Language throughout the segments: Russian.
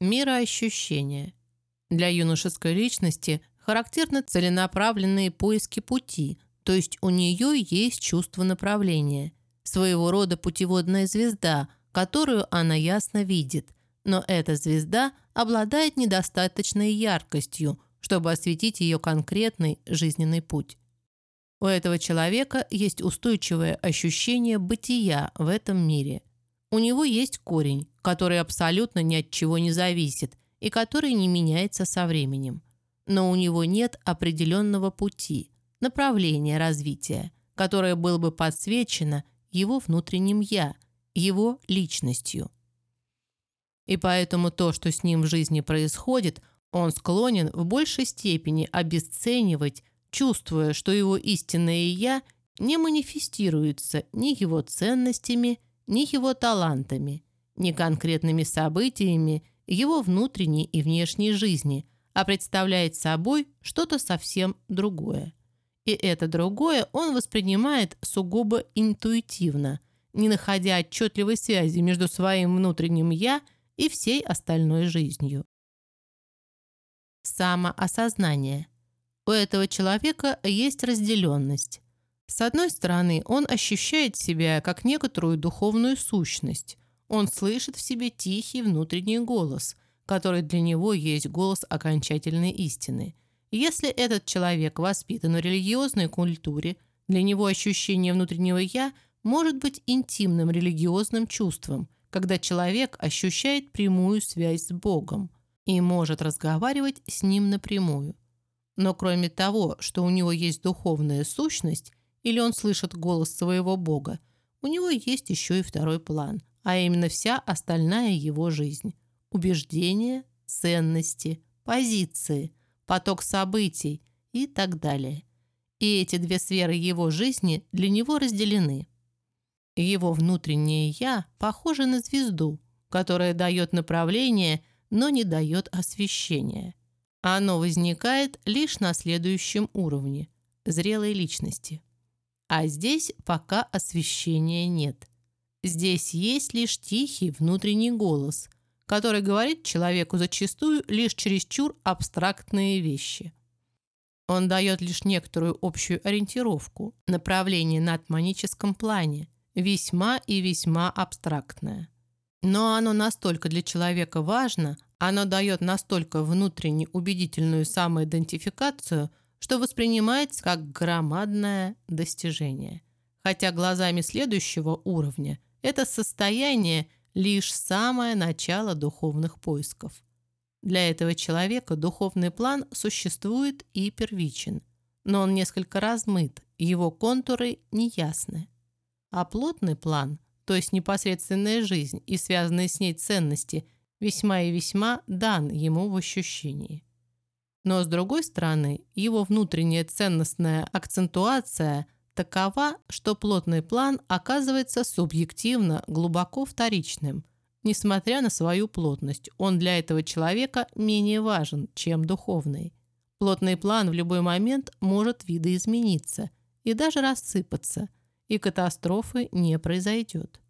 Мироощущение. Для юношеской личности характерны целенаправленные поиски пути, то есть у нее есть чувство направления, своего рода путеводная звезда, которую она ясно видит, но эта звезда обладает недостаточной яркостью, чтобы осветить ее конкретный жизненный путь. У этого человека есть устойчивое ощущение бытия в этом мире. У него есть корень, который абсолютно ни от чего не зависит и который не меняется со временем. Но у него нет определенного пути, направления развития, которое было бы подсвечено его внутренним «я», его личностью. И поэтому то, что с ним в жизни происходит, он склонен в большей степени обесценивать, чувствуя, что его истинное «я» не манифестируется ни его ценностями, ни его талантами, ни конкретными событиями его внутренней и внешней жизни, а представляет собой что-то совсем другое. И это другое он воспринимает сугубо интуитивно, не находя отчетливой связи между своим внутренним «я» и всей остальной жизнью. Самоосознание. У этого человека есть разделенность. С одной стороны, он ощущает себя как некоторую духовную сущность. Он слышит в себе тихий внутренний голос, который для него есть голос окончательной истины. Если этот человек воспитан в религиозной культуре, для него ощущение внутреннего «я» может быть интимным религиозным чувством, когда человек ощущает прямую связь с Богом и может разговаривать с Ним напрямую. Но кроме того, что у него есть духовная сущность, или он слышит голос своего Бога, у него есть еще и второй план, а именно вся остальная его жизнь. Убеждения, ценности, позиции, поток событий и так далее. И эти две сферы его жизни для него разделены. Его внутреннее «я» похоже на звезду, которая дает направление, но не дает освещения. Оно возникает лишь на следующем уровне – зрелой личности. А здесь пока освещения нет. Здесь есть лишь тихий внутренний голос, который говорит человеку зачастую лишь чересчур абстрактные вещи. Он дает лишь некоторую общую ориентировку, направление на атманическом плане, весьма и весьма абстрактное. Но оно настолько для человека важно, оно дает настолько внутренне убедительную самоидентификацию – что воспринимается как громадное достижение. Хотя глазами следующего уровня это состояние лишь самое начало духовных поисков. Для этого человека духовный план существует и первичен, но он несколько размыт, его контуры неясны. А плотный план, то есть непосредственная жизнь и связанные с ней ценности, весьма и весьма дан ему в ощущении. Но, с другой стороны, его внутренняя ценностная акцентуация такова, что плотный план оказывается субъективно глубоко вторичным. Несмотря на свою плотность, он для этого человека менее важен, чем духовный. Плотный план в любой момент может видоизмениться и даже рассыпаться, и катастрофы не произойдет.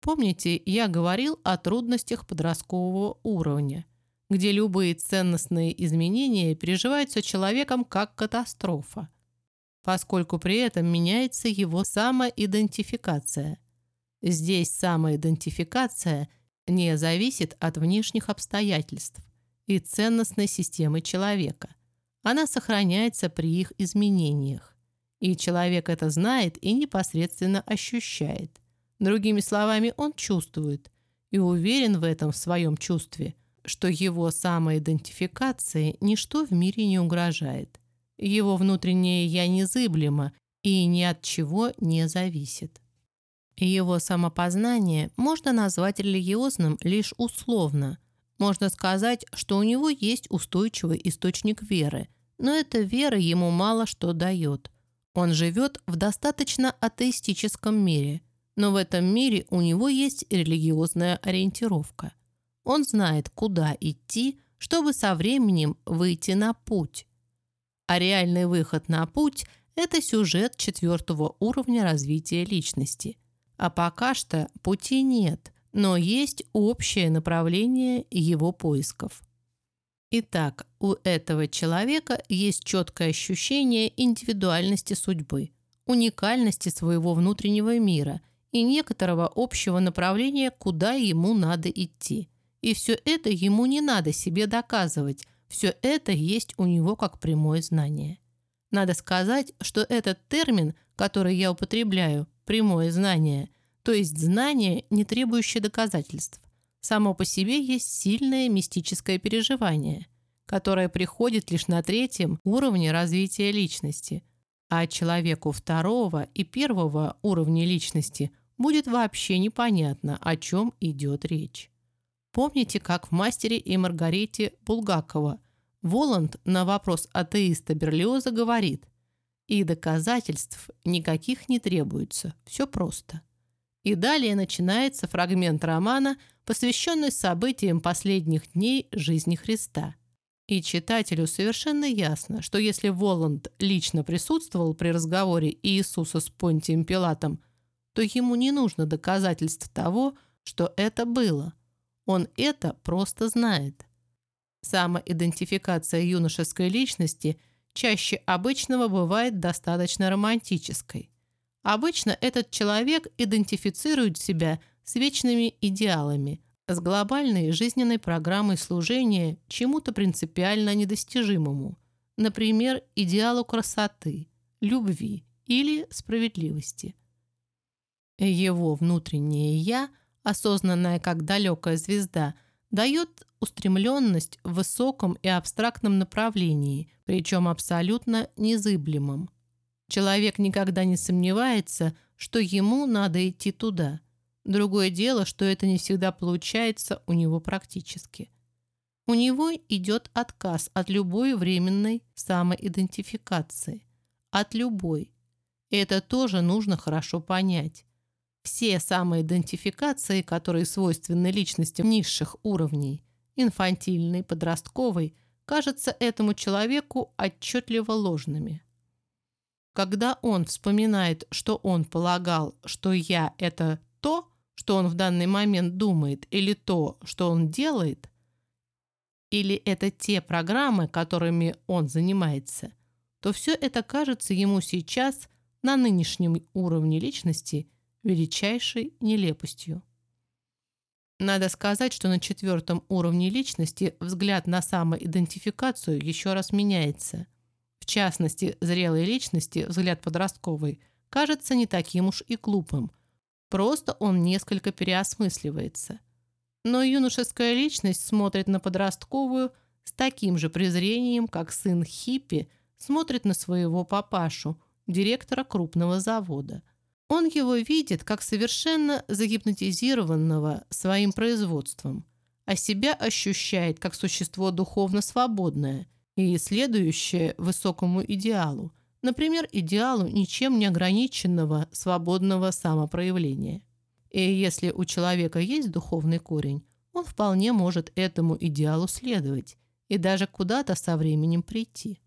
Помните, я говорил о трудностях подросткового уровня где любые ценностные изменения переживаются человеком как катастрофа, поскольку при этом меняется его самоидентификация. Здесь самоидентификация не зависит от внешних обстоятельств и ценностной системы человека. Она сохраняется при их изменениях. И человек это знает и непосредственно ощущает. Другими словами, он чувствует и уверен в этом в своем чувстве – что его самоидентификации ничто в мире не угрожает. Его внутреннее «я» незыблемо и ни от чего не зависит. Его самопознание можно назвать религиозным лишь условно. Можно сказать, что у него есть устойчивый источник веры, но эта вера ему мало что дает. Он живет в достаточно атеистическом мире, но в этом мире у него есть религиозная ориентировка – он знает, куда идти, чтобы со временем выйти на путь. А реальный выход на путь – это сюжет четвертого уровня развития личности. А пока что пути нет, но есть общее направление его поисков. Итак, у этого человека есть четкое ощущение индивидуальности судьбы, уникальности своего внутреннего мира и некоторого общего направления, куда ему надо идти. И все это ему не надо себе доказывать, все это есть у него как прямое знание. Надо сказать, что этот термин, который я употребляю, прямое знание, то есть знание, не требующее доказательств, само по себе есть сильное мистическое переживание, которое приходит лишь на третьем уровне развития личности, а человеку второго и первого уровня личности будет вообще непонятно, о чем идет речь. Помните, как в «Мастере и Маргарите» Булгакова Воланд на вопрос атеиста Берлиоза говорит «И доказательств никаких не требуется, все просто». И далее начинается фрагмент романа, посвященный событиям последних дней жизни Христа. И читателю совершенно ясно, что если Воланд лично присутствовал при разговоре Иисуса с Понтием Пилатом, то ему не нужно доказательств того, что это было. Он это просто знает. Самоидентификация юношеской личности чаще обычного бывает достаточно романтической. Обычно этот человек идентифицирует себя с вечными идеалами, с глобальной жизненной программой служения чему-то принципиально недостижимому, например, идеалу красоты, любви или справедливости. Его внутреннее «я», осознанное как далекая звезда, дает устремленность в высоком и абстрактном направлении, причем абсолютно незыблемом. Человек никогда не сомневается, что ему надо идти туда. Другое дело, что это не всегда получается у него практически. У него идет отказ от любой временной самоидентификации. От любой. Это тоже нужно хорошо понять. Все самоидентификации, которые свойственны личностям низших уровней, инфантильной, подростковой, кажутся этому человеку отчетливо ложными. Когда он вспоминает, что он полагал, что «я» — это то, что он в данный момент думает, или то, что он делает, или это те программы, которыми он занимается, то все это кажется ему сейчас на нынешнем уровне личности величайшей нелепостью. Надо сказать, что на четвертом уровне личности взгляд на самоидентификацию еще раз меняется – в частности, зрелой личности взгляд подростковый кажется не таким уж и глупым. Просто он несколько переосмысливается. Но юношеская личность смотрит на подростковую с таким же презрением, как сын хиппи смотрит на своего папашу, директора крупного завода. Он его видит как совершенно загипнотизированного своим производством, а себя ощущает как существо духовно свободное – и следующее высокому идеалу, например, идеалу ничем не ограниченного свободного самопроявления. И если у человека есть духовный корень, он вполне может этому идеалу следовать и даже куда-то со временем прийти.